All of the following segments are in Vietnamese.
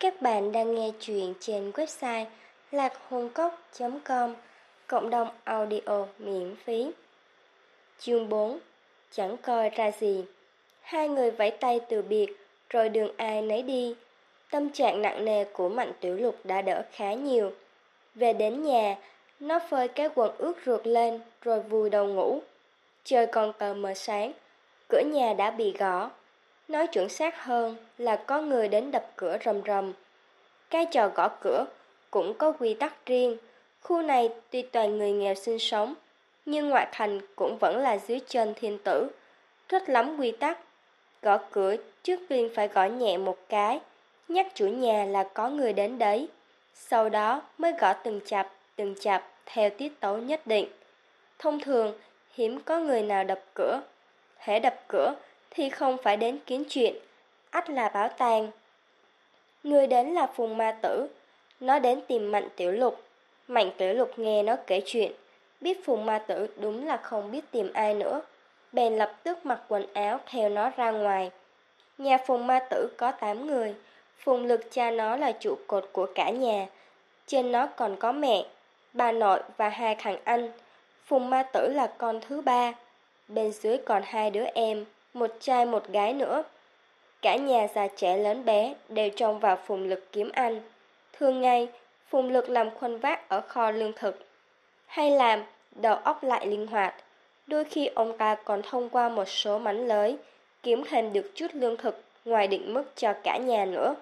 Các bạn đang nghe chuyện trên website lạc.hồn.com Cộng đồng audio miễn phí. Chương 4 Chẳng coi ra gì. Hai người vẫy tay từ biệt, Rồi đường ai nấy đi. Tâm trạng nặng nề của Mạnh Tiểu Lục đã đỡ khá nhiều. Về đến nhà, Nó phơi cái quần ướt rượt lên, Rồi vùi đầu ngủ. Trời còn tờ mờ sáng, Cửa nhà đã bị gõ. Nói chuẩn xác hơn là có người đến đập cửa rầm rầm. Cái trò gõ cửa cũng có quy tắc riêng. Khu này tuy toàn người nghèo sinh sống, nhưng ngoại thành cũng vẫn là dưới chân thiên tử. Rất lắm quy tắc. Gõ cửa trước tiên phải gõ nhẹ một cái, nhắc chủ nhà là có người đến đấy. Sau đó mới gõ từng chập, từng chập theo tiết tấu nhất định. Thông thường, hiếm có người nào đập cửa. Hễ đập cửa thì không phải đến kiến chuyện, ắt là báo tàng. Người đến là Phùng Ma Tử, nó đến tìm Mạnh Tiểu Lục. Mạnh Tiểu Lục nghe nó kể chuyện, biết Phùng Ma Tử đúng là không biết tìm ai nữa, bèn lập tức mặc quần áo theo nó ra ngoài. Nhà Phùng Ma Tử có 8 người, Phùng Lực cha nó là trụ cột của cả nhà, trên nó còn có mẹ, bà nội và hai thằng anh. Phùng Ma Tử là con thứ ba, bên dưới còn hai đứa em, một trai một gái nữa. Cả nhà già trẻ lớn bé đều trông vào Phùng Lực kiếm ăn. Thường ngày, Phùng Lực làm khuân vác ở kho lương thực. Hay làm, đầu óc lại linh hoạt. Đôi khi ông ta còn thông qua một số mánh lới, kiếm thêm được chút lương thực ngoài định mức cho cả nhà nữa.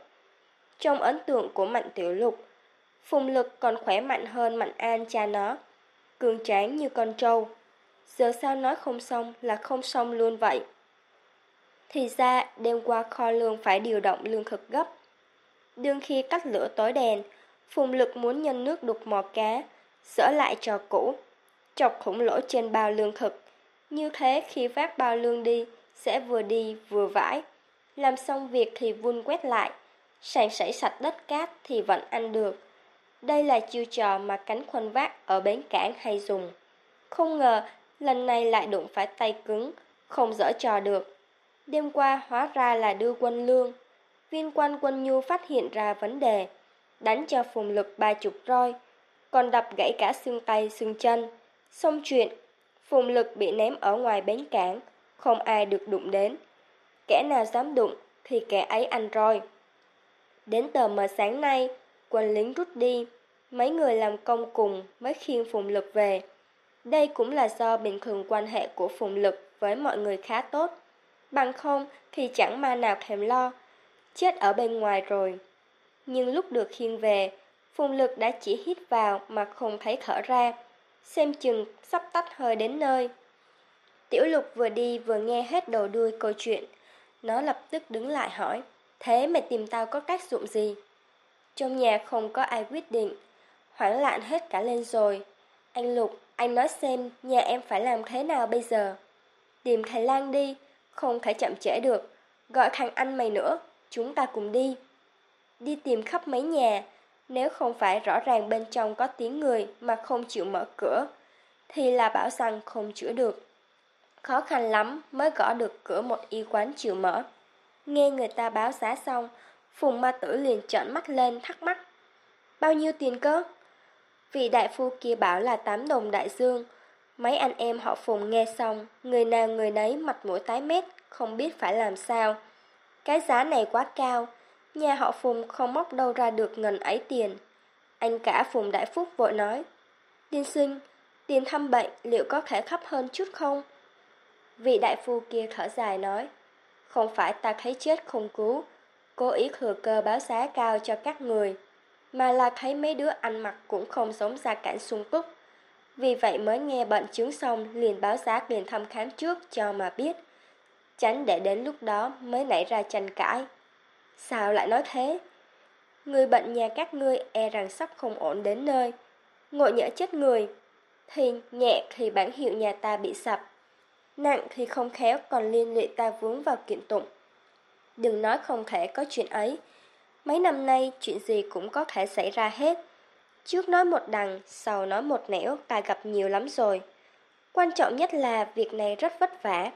Trong ấn tượng của Mạnh Tiểu Lục, Phùng Lực còn khỏe mạnh hơn Mạnh An cha nó, cường tráng như con trâu. Giờ sao nói không xong là không xong luôn vậy? Thì ra đêm qua kho lương phải điều động lương thực gấp. Đương khi cắt lửa tối đèn, Phùng Lực muốn nhân nước đục mò cá, dỡ lại trò cũ, chọc khủng lỗ trên bao lương thực. Như thế khi vác bao lương đi, sẽ vừa đi vừa vãi. Làm xong việc thì vun quét lại, sàn sảy sạch đất cát thì vẫn ăn được. Đây là chiêu trò mà cánh khuân vác ở bến cảng hay dùng. Không ngờ lần này lại đụng phải tay cứng, không dỡ trò được. Đêm qua hóa ra là đưa quân lương. Viên quan quân nhu phát hiện ra vấn đề, đánh cho phùng lực ba chục roi, còn đập gãy cả xương tay xương chân. Xong chuyện, phùng lực bị ném ở ngoài bến cảng, không ai được đụng đến. Kẻ nào dám đụng thì kẻ ấy ăn roi. Đến tờ mờ sáng nay, quân lính rút đi, mấy người làm công cùng mới khiêng phùng lực về. Đây cũng là do bình thường quan hệ của phùng lực với mọi người khá tốt bằng không thì chẳng ma nào thèm lo, chết ở bên ngoài rồi. Nhưng lúc được khiêng về, Phùng Lực đã chỉ hít vào mà không thấy thở ra, xem chừng sắp tắt hơi đến nơi. Tiểu Lục vừa đi vừa nghe hết đầu đuôi câu chuyện, nó lập tức đứng lại hỏi, thế mày tìm tao có cách dụng gì? Trong nhà không có ai quyết định, hoảng loạn hết cả lên rồi. Anh Lục, anh nói xem nhà em phải làm thế nào bây giờ? Tìm thầy Lan đi, không thể chậm trễ được. Gọi thằng anh mày nữa, chúng ta cùng đi. Đi tìm khắp mấy nhà, nếu không phải rõ ràng bên trong có tiếng người mà không chịu mở cửa, thì là bảo rằng không chữa được. Khó khăn lắm mới gõ được cửa một y quán chịu mở. Nghe người ta báo giá xong, Phùng Ma Tử liền trợn mắt lên thắc mắc. Bao nhiêu tiền cơ? Vị đại phu kia bảo là 8 đồng đại dương, Mấy anh em họ Phùng nghe xong, người nào người nấy mặt mũi tái mét, không biết phải làm sao. Cái giá này quá cao, nhà họ Phùng không móc đâu ra được ngần ấy tiền. Anh cả Phùng Đại Phúc vội nói, Tiên sinh, tiền thăm bệnh liệu có thể thấp hơn chút không? Vị đại phu kia thở dài nói, không phải ta thấy chết không cứu, cố ý thừa cơ báo giá cao cho các người, mà là thấy mấy đứa ăn mặc cũng không sống ra cảnh sung túc. Vì vậy mới nghe bệnh chứng xong, liền báo giá tiền thăm khám trước cho mà biết. Tránh để đến lúc đó mới nảy ra tranh cãi. Sao lại nói thế? Người bệnh nhà các ngươi e rằng sắp không ổn đến nơi. Ngộ nhỡ chết người. Thì nhẹ thì bản hiệu nhà ta bị sập. Nặng thì không khéo còn liên lụy ta vướng vào kiện tụng. Đừng nói không thể có chuyện ấy. Mấy năm nay chuyện gì cũng có thể xảy ra hết. Trước nói một đằng, sau nói một nẻo, ta gặp nhiều lắm rồi. Quan trọng nhất là việc này rất vất vả.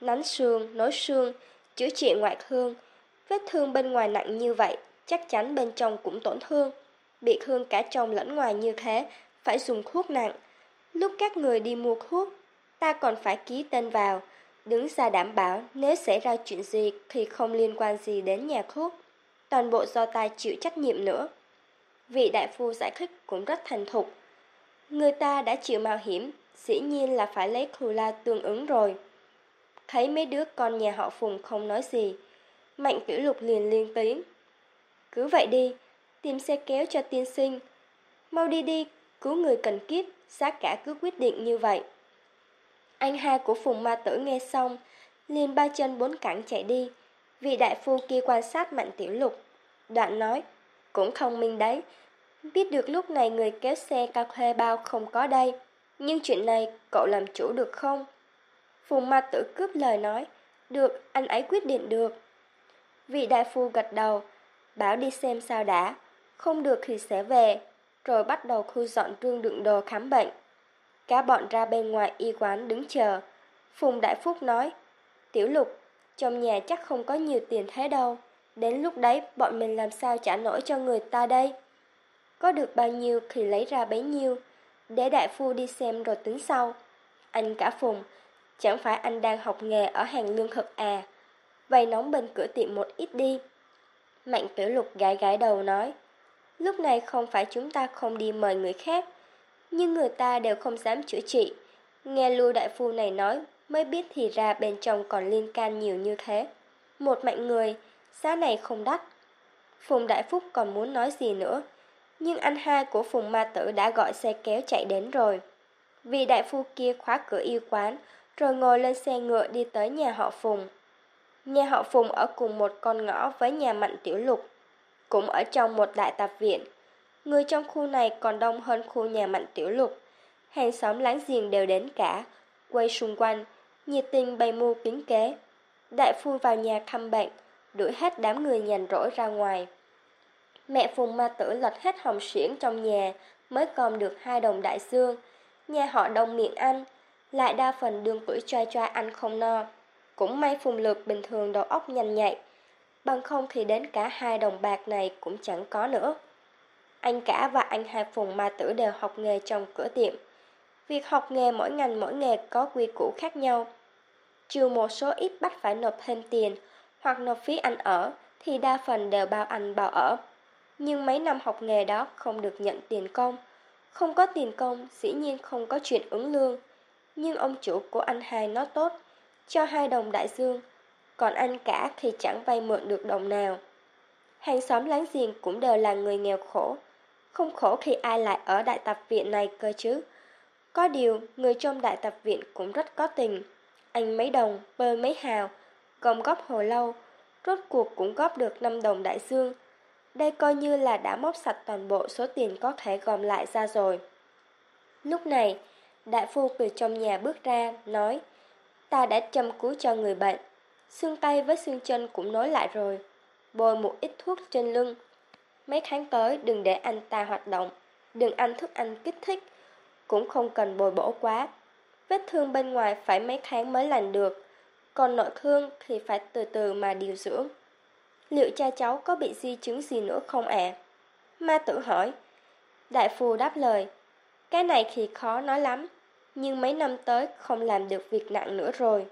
Nắn xương, nối xương, chữa trị ngoại thương. Vết thương bên ngoài nặng như vậy, chắc chắn bên trong cũng tổn thương. Bị thương cả trong lẫn ngoài như thế, phải dùng thuốc nặng. Lúc các người đi mua thuốc, ta còn phải ký tên vào, đứng ra đảm bảo nếu xảy ra chuyện gì thì không liên quan gì đến nhà thuốc. Toàn bộ do ta chịu trách nhiệm nữa. Vị đại phu giải thích cũng rất thành thục. Người ta đã chịu mạo hiểm, dĩ nhiên là phải lấy thù la tương ứng rồi. Thấy mấy đứa con nhà họ Phùng không nói gì, Mạnh Tiểu Lục liền liên tiếng. Cứ vậy đi, tìm xe kéo cho tiên sinh. Mau đi đi, cứu người cần kiếp, giá cả cứ quyết định như vậy. Anh hai của Phùng Ma Tử nghe xong, liền ba chân bốn cẳng chạy đi. Vị đại phu kia quan sát Mạnh Tiểu Lục. Đoạn nói, cũng thông minh đấy. Biết được lúc này người kéo xe cao thuê bao không có đây. Nhưng chuyện này cậu làm chủ được không? Phùng Ma Tử cướp lời nói, được, anh ấy quyết định được. Vị đại phu gật đầu, bảo đi xem sao đã, không được thì sẽ về, rồi bắt đầu khu dọn trương đựng đồ khám bệnh. Cả bọn ra bên ngoài y quán đứng chờ. Phùng Đại Phúc nói, Tiểu Lục, trong nhà chắc không có nhiều tiền thế đâu. Đến lúc đấy bọn mình làm sao trả nổi cho người ta đây? Có được bao nhiêu thì lấy ra bấy nhiêu, để đại phu đi xem rồi tính sau. Anh cả Phùng, chẳng phải anh đang học nghề ở hàng lương thực à? Vầy nóng bên cửa tiệm một ít đi. Mạnh tiểu lục gãi gãi đầu nói, lúc này không phải chúng ta không đi mời người khác, nhưng người ta đều không dám chữa trị. Nghe lưu đại phu này nói, mới biết thì ra bên trong còn liên can nhiều như thế. Một mạnh người, giá này không đắt. Phùng Đại Phúc còn muốn nói gì nữa, nhưng anh hai của Phùng Ma Tử đã gọi xe kéo chạy đến rồi. Vì đại phu kia khóa cửa yêu quán, rồi ngồi lên xe ngựa đi tới nhà họ Phùng. Nhà họ Phùng ở cùng một con ngõ với nhà Mạnh Tiểu Lục, cũng ở trong một đại tạp viện. Người trong khu này còn đông hơn khu nhà Mạnh Tiểu Lục. Hàng xóm láng giềng đều đến cả, quay xung quanh, nhiệt tình bày mưu kính kế. Đại phu vào nhà thăm bệnh, đuổi hết đám người nhàn rỗi ra ngoài. Mẹ Phùng Ma Tử lật hết hồng xiển trong nhà, mới còn được hai đồng đại dương. Nhà họ đông miệng ăn, lại đa phần đường tuổi choai choai ăn không no. Cũng may Phùng Lược bình thường đầu óc nhanh nhạy, bằng không thì đến cả hai đồng bạc này cũng chẳng có nữa. Anh cả và anh hai Phùng Ma Tử đều học nghề trong cửa tiệm. Việc học nghề mỗi ngành mỗi nghề có quy củ khác nhau. Trừ một số ít bắt phải nộp thêm tiền hoặc nộp phí ăn ở thì đa phần đều bao ăn bao ở. Nhưng mấy năm học nghề đó không được nhận tiền công. Không có tiền công, dĩ nhiên không có chuyện ứng lương. Nhưng ông chủ của anh hai nó tốt, cho hai đồng đại dương, còn anh cả thì chẳng vay mượn được đồng nào. Hàng xóm láng giềng cũng đều là người nghèo khổ, không khổ thì ai lại ở đại tập viện này cơ chứ. Có điều, người trong đại tập viện cũng rất có tình. Anh mấy đồng, bơ mấy hào, gom góp hồi lâu, rốt cuộc cũng góp được 5 đồng đại dương. Đây coi như là đã móc sạch toàn bộ số tiền có thể gom lại ra rồi. Lúc này, đại phu từ trong nhà bước ra, nói Ta đã chăm cứu cho người bệnh, xương tay với xương chân cũng nối lại rồi. Bôi một ít thuốc trên lưng, Mấy tháng tới đừng để anh ta hoạt động, đừng ăn thức ăn kích thích, cũng không cần bồi bổ quá. Vết thương bên ngoài phải mấy tháng mới lành được, còn nội thương thì phải từ từ mà điều dưỡng. Liệu cha cháu có bị di chứng gì nữa không ạ? Ma tử hỏi. Đại phu đáp lời, cái này thì khó nói lắm, nhưng mấy năm tới không làm được việc nặng nữa rồi.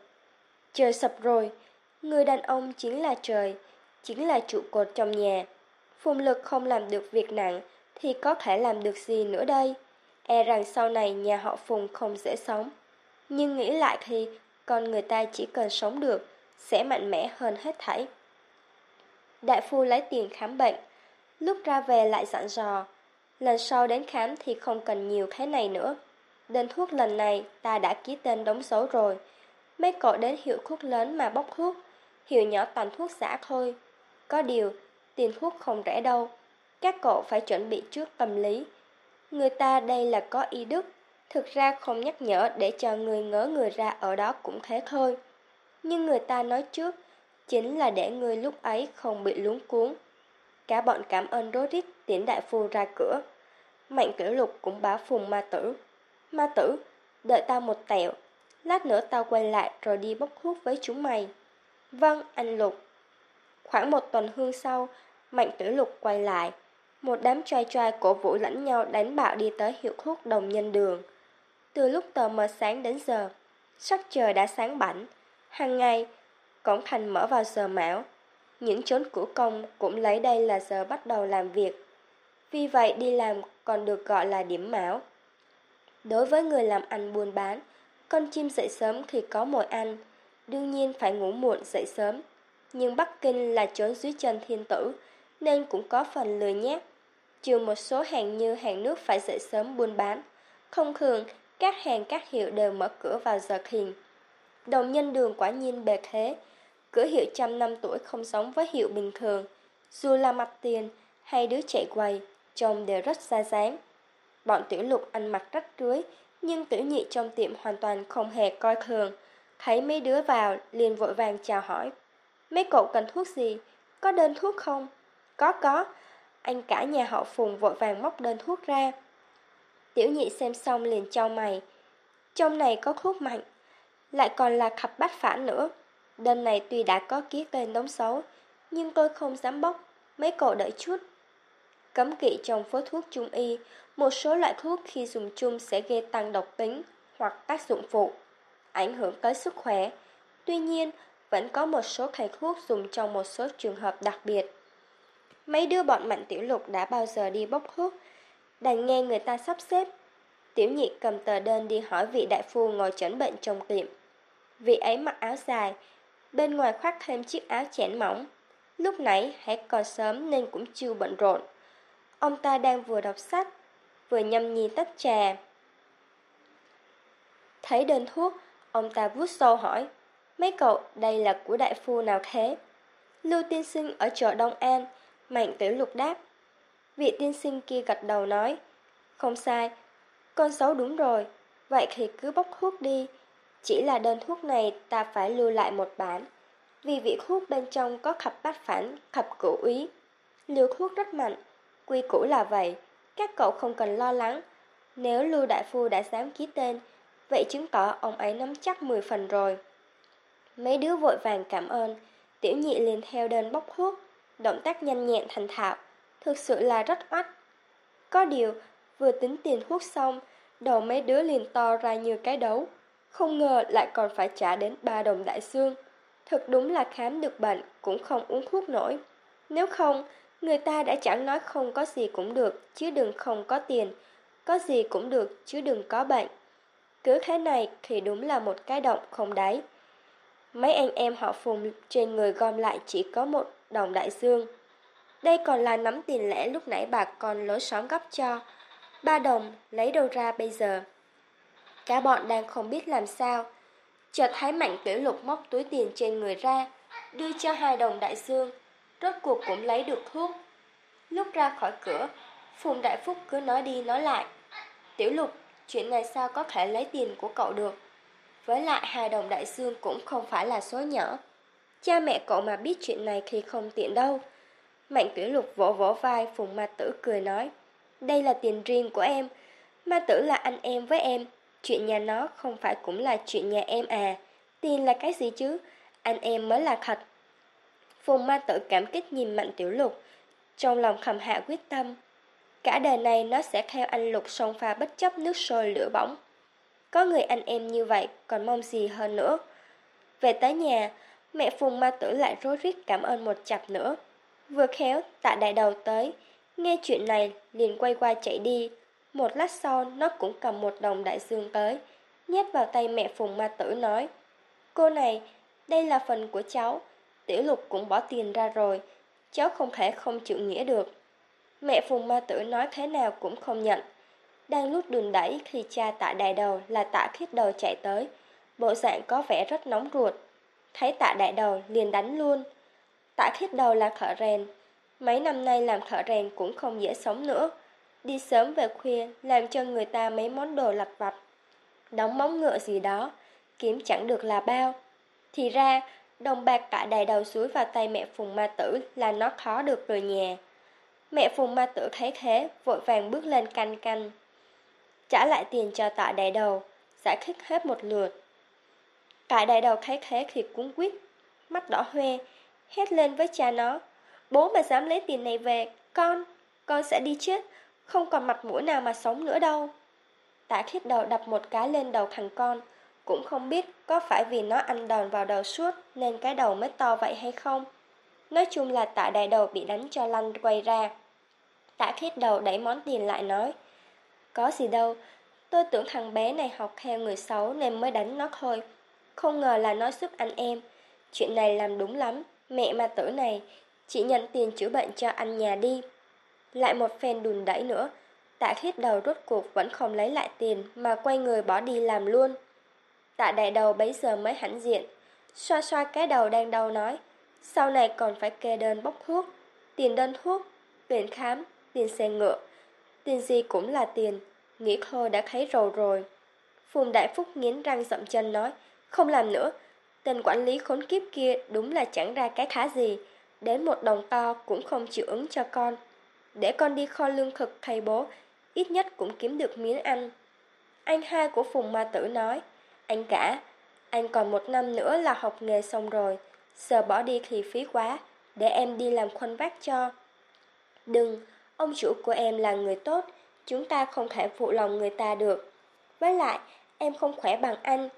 Trời sập rồi, người đàn ông chính là trời, chính là trụ cột trong nhà. Phùng lực không làm được việc nặng thì có thể làm được gì nữa đây? E rằng sau này nhà họ Phùng không dễ sống. Nhưng nghĩ lại thì con người ta chỉ cần sống được, sẽ mạnh mẽ hơn hết thảy. Đại phu lấy tiền khám bệnh, lúc ra về lại dặn dò. Lần sau đến khám thì không cần nhiều thế này nữa. Đơn thuốc lần này ta đã ký tên đóng dấu rồi. Mấy cậu đến hiệu thuốc lớn mà bốc thuốc, hiệu nhỏ toàn thuốc giả thôi. Có điều, tiền thuốc không rẻ đâu. Các cậu phải chuẩn bị trước tâm lý. Người ta đây là có y đức, thực ra không nhắc nhở để cho người ngớ người ra ở đó cũng thế thôi. Nhưng người ta nói trước, chính là để người lúc ấy không bị luống cuốn. Cả bọn cảm ơn rối tiễn đại phu ra cửa. Mạnh cửu lục cũng báo phùng ma tử. Ma tử, đợi tao một tẹo, lát nữa tao quay lại rồi đi bốc thuốc với chúng mày. Vâng, anh Lục. Khoảng một tuần hương sau, Mạnh tử lục quay lại, một đám trai trai cổ vũ lẫn nhau đánh bạo đi tới hiệu thuốc đồng nhân đường. Từ lúc tờ mờ sáng đến giờ, sắc trời đã sáng bảnh. Hàng ngày, cổng thành mở vào giờ mão. Những chốn của công cũng lấy đây là giờ bắt đầu làm việc. Vì vậy đi làm còn được gọi là điểm mão. Đối với người làm ăn buôn bán, con chim dậy sớm thì có mồi ăn, đương nhiên phải ngủ muộn dậy sớm. Nhưng Bắc Kinh là chốn dưới chân thiên tử, nên cũng có phần lười nhác. Trừ một số hàng như hàng nước phải dậy sớm buôn bán. Không thường, các hàng các hiệu đều mở cửa vào giờ thiền. Đồng nhân đường quả nhiên bề thế. Cửa hiệu trăm năm tuổi không giống với hiệu bình thường. Dù là mặt tiền hay đứa chạy quầy, trông đều rất xa dáng. Bọn tiểu lục ăn mặc rách rưới, nhưng tiểu nhị trong tiệm hoàn toàn không hề coi thường. Thấy mấy đứa vào, liền vội vàng chào hỏi. Mấy cậu cần thuốc gì? Có đơn thuốc không? Có có. Anh cả nhà họ Phùng vội vàng móc đơn thuốc ra. Tiểu nhị xem xong liền trao mày. Trong này có thuốc mạnh, lại còn là khập bát phản nữa. Đơn này tuy đã có ký tên đóng xấu, nhưng tôi không dám bốc, mấy cậu đợi chút. Cấm kỵ trong phối thuốc trung y, một số loại thuốc khi dùng chung sẽ gây tăng độc tính hoặc tác dụng phụ, ảnh hưởng tới sức khỏe. Tuy nhiên, vẫn có một số thầy thuốc dùng trong một số trường hợp đặc biệt. Mấy đứa bọn mạnh tiểu lục đã bao giờ đi bốc thuốc, đành nghe người ta sắp xếp. Tiểu nhị cầm tờ đơn đi hỏi vị đại phu ngồi chẩn bệnh trong tiệm. Vị ấy mặc áo dài, bên ngoài khoác thêm chiếc áo chẽn mỏng. Lúc nãy hãy còn sớm nên cũng chưa bận rộn. Ông ta đang vừa đọc sách, vừa nhâm nhi tách trà. Thấy đơn thuốc, ông ta vuốt sâu hỏi, mấy cậu đây là của đại phu nào thế? Lưu tiên sinh ở chợ Đông An, mạnh tử lục đáp. Vị tiên sinh kia gật đầu nói, không sai, con xấu đúng rồi, vậy thì cứ bốc thuốc đi. Chỉ là đơn thuốc này ta phải lưu lại một bản, vì vị thuốc bên trong có khập bát phản, khập cửu úy. Liều thuốc rất mạnh, quy củ là vậy, các cậu không cần lo lắng. Nếu Lưu Đại Phu đã dám ký tên, vậy chứng tỏ ông ấy nắm chắc 10 phần rồi. Mấy đứa vội vàng cảm ơn, tiểu nhị liền theo đơn bốc thuốc, động tác nhanh nhẹn thành thạo, thực sự là rất oách. Có điều, vừa tính tiền thuốc xong, đầu mấy đứa liền to ra như cái đấu. Không ngờ lại còn phải trả đến ba đồng đại xương. Thật đúng là khám được bệnh cũng không uống thuốc nổi. Nếu không, người ta đã chẳng nói không có gì cũng được, chứ đừng không có tiền. Có gì cũng được, chứ đừng có bệnh. Cứ thế này thì đúng là một cái động không đáy. Mấy anh em họ phùng trên người gom lại chỉ có một đồng đại dương. Đây còn là nắm tiền lẻ lúc nãy bà còn lối xóm gấp cho. Ba đồng lấy đâu ra bây giờ? Cả bọn đang không biết làm sao. Chợt thấy mạnh tiểu lục móc túi tiền trên người ra, đưa cho hai đồng đại dương. Rốt cuộc cũng lấy được thuốc. Lúc ra khỏi cửa, Phùng Đại Phúc cứ nói đi nói lại. Tiểu lục, chuyện này sao có thể lấy tiền của cậu được? Với lại hai đồng đại dương cũng không phải là số nhỏ. Cha mẹ cậu mà biết chuyện này thì không tiện đâu. Mạnh tiểu lục vỗ vỗ vai Phùng Ma Tử cười nói. Đây là tiền riêng của em. Ma Tử là anh em với em. Chuyện nhà nó không phải cũng là chuyện nhà em à. Tiền là cái gì chứ? Anh em mới là thật. Phùng Ma Tử cảm kích nhìn Mạnh tiểu lục. Trong lòng khầm hạ quyết tâm. Cả đời này nó sẽ theo anh lục sông pha bất chấp nước sôi lửa bỏng. Có người anh em như vậy còn mong gì hơn nữa. Về tới nhà, mẹ Phùng Ma Tử lại rối rít cảm ơn một chặp nữa. Vừa khéo, tạ đại đầu tới, nghe chuyện này liền quay qua chạy đi. Một lát sau nó cũng cầm một đồng đại dương tới, nhét vào tay mẹ Phùng Ma Tử nói. Cô này, đây là phần của cháu, tiểu lục cũng bỏ tiền ra rồi, cháu không thể không chịu nghĩa được. Mẹ Phùng Ma Tử nói thế nào cũng không nhận. Đang lúc đường đẩy thì cha tạ đại đầu là tạ khiết đầu chạy tới, bộ dạng có vẻ rất nóng ruột. Thấy tạ đại đầu liền đánh luôn. Tạ thiết đầu là thợ rèn, mấy năm nay làm thợ rèn cũng không dễ sống nữa. Đi sớm về khuya làm cho người ta mấy món đồ lặt vặt. Đóng móng ngựa gì đó, kiếm chẳng được là bao. Thì ra, đồng bạc cả đại đầu suối vào tay mẹ Phùng Ma Tử là nó khó được rồi nhà. Mẹ Phùng Ma Tử thấy thế, vội vàng bước lên canh canh. Trả lại tiền cho tạ đại đầu, giải thích hết một lượt. Tạ đại đầu thấy thế thì cuốn quyết, mắt đỏ hoe, hét lên với cha nó. Bố mà dám lấy tiền này về, con, con sẽ đi chết, không còn mặt mũi nào mà sống nữa đâu. Tạ khiết đầu đập một cái lên đầu thằng con, cũng không biết có phải vì nó ăn đòn vào đầu suốt nên cái đầu mới to vậy hay không. Nói chung là tạ đại đầu bị đánh cho lăn quay ra. Tạ khiết đầu đẩy món tiền lại nói, có gì đâu, tôi tưởng thằng bé này học theo người xấu nên mới đánh nó thôi. Không ngờ là nó giúp anh em. Chuyện này làm đúng lắm, mẹ ma tử này, chỉ nhận tiền chữa bệnh cho anh nhà đi. Lại một phen đùn đẩy nữa, tạ khiết đầu rốt cuộc vẫn không lấy lại tiền mà quay người bỏ đi làm luôn. Tạ đại đầu bấy giờ mới hãnh diện, xoa xoa cái đầu đang đau nói, sau này còn phải kê đơn bốc thuốc, tiền đơn thuốc, tiền khám, tiền xe ngựa, tiền gì cũng là tiền, nghĩ khôi đã thấy rầu rồi. Phùng Đại Phúc nghiến răng dậm chân nói, không làm nữa, tên quản lý khốn kiếp kia đúng là chẳng ra cái khá gì, đến một đồng to cũng không chịu ứng cho con. Để con đi kho lương thực thầy bố, ít nhất cũng kiếm được miếng ăn. Anh hai của Phùng Ma Tử nói, anh cả, anh còn một năm nữa là học nghề xong rồi, giờ bỏ đi thì phí quá, để em đi làm khuân vác cho. Đừng, ông chủ của em là người tốt, chúng ta không thể phụ lòng người ta được. Với lại, em không khỏe bằng anh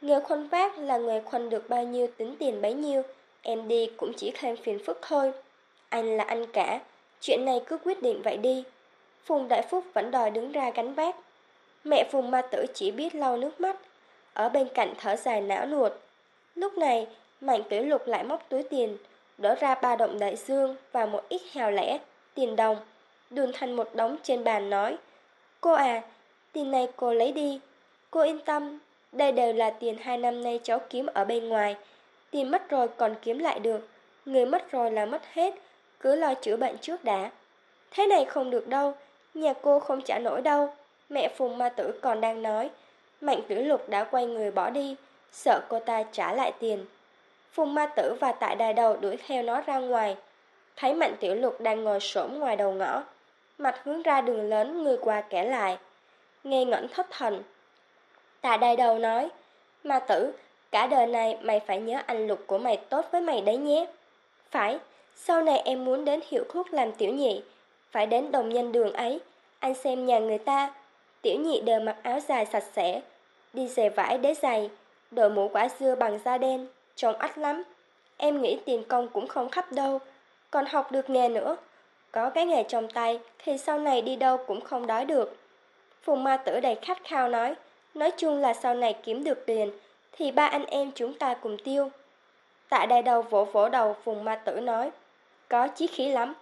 người khuân vác là người khuân được bao nhiêu tính tiền bấy nhiêu, em đi cũng chỉ thêm phiền phức thôi. Anh là anh cả, chuyện này cứ quyết định vậy đi. Phùng Đại Phúc vẫn đòi đứng ra gánh vác. Mẹ Phùng Ma Tử chỉ biết lau nước mắt, ở bên cạnh thở dài não nuột. Lúc này, Mạnh Tử Lục lại móc túi tiền, đổ ra ba động đại dương và một ít hào lẻ, tiền đồng, đùn thành một đống trên bàn nói. Cô à, tiền này cô lấy đi. Cô yên tâm, đây đều là tiền hai năm nay cháu kiếm ở bên ngoài. Tiền mất rồi còn kiếm lại được, người mất rồi là mất hết, cứ lo chữa bệnh trước đã. Thế này không được đâu, nhà cô không trả nổi đâu. Mẹ Phùng Ma Tử còn đang nói, Mạnh Tử Lục đã quay người bỏ đi, sợ cô ta trả lại tiền. Phùng Ma Tử và Tại Đài Đầu đuổi theo nó ra ngoài. Thấy Mạnh Tiểu Lục đang ngồi xổm ngoài đầu ngõ, mặt hướng ra đường lớn người qua kẻ lại. Nghe ngẩn thất thần. Tại Đài Đầu nói, Ma Tử, cả đời này mày phải nhớ anh Lục của mày tốt với mày đấy nhé. Phải, sau này em muốn đến hiệu thuốc làm tiểu nhị, phải đến đồng nhân đường ấy, anh xem nhà người ta, tiểu nhị đều mặc áo dài sạch sẽ, đi giày vải đế giày, đội mũ quả dưa bằng da đen, trông ắt lắm. Em nghĩ tiền công cũng không khắp đâu, còn học được nghề nữa. Có cái nghề trong tay thì sau này đi đâu cũng không đói được. Phùng ma tử đầy khát khao nói, nói chung là sau này kiếm được tiền thì ba anh em chúng ta cùng tiêu. Tại đại đầu vỗ vỗ đầu Phùng ma tử nói, có chí khí lắm.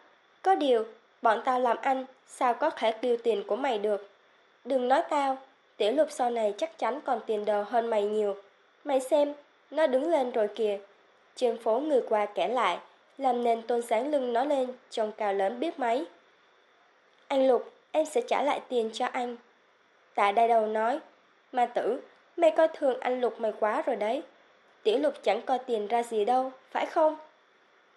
Có điều, bọn tao làm anh, sao có thể tiêu tiền của mày được. Đừng nói tao, tiểu lục sau này chắc chắn còn tiền đồ hơn mày nhiều. Mày xem, nó đứng lên rồi kìa. Trên phố người qua kể lại, làm nên tôn sáng lưng nó lên, trông cao lớn biết mấy. Anh Lục, em sẽ trả lại tiền cho anh. Tạ đại đầu nói, ma tử, mày coi thường anh Lục mày quá rồi đấy. Tiểu Lục chẳng coi tiền ra gì đâu, phải không?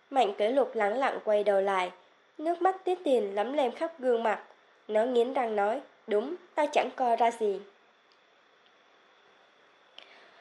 Mạnh kế lục lắng lặng quay đầu lại, nước mắt tiết tiền lấm lem khắp gương mặt. Nó nghiến răng nói, đúng, tao chẳng coi ra gì.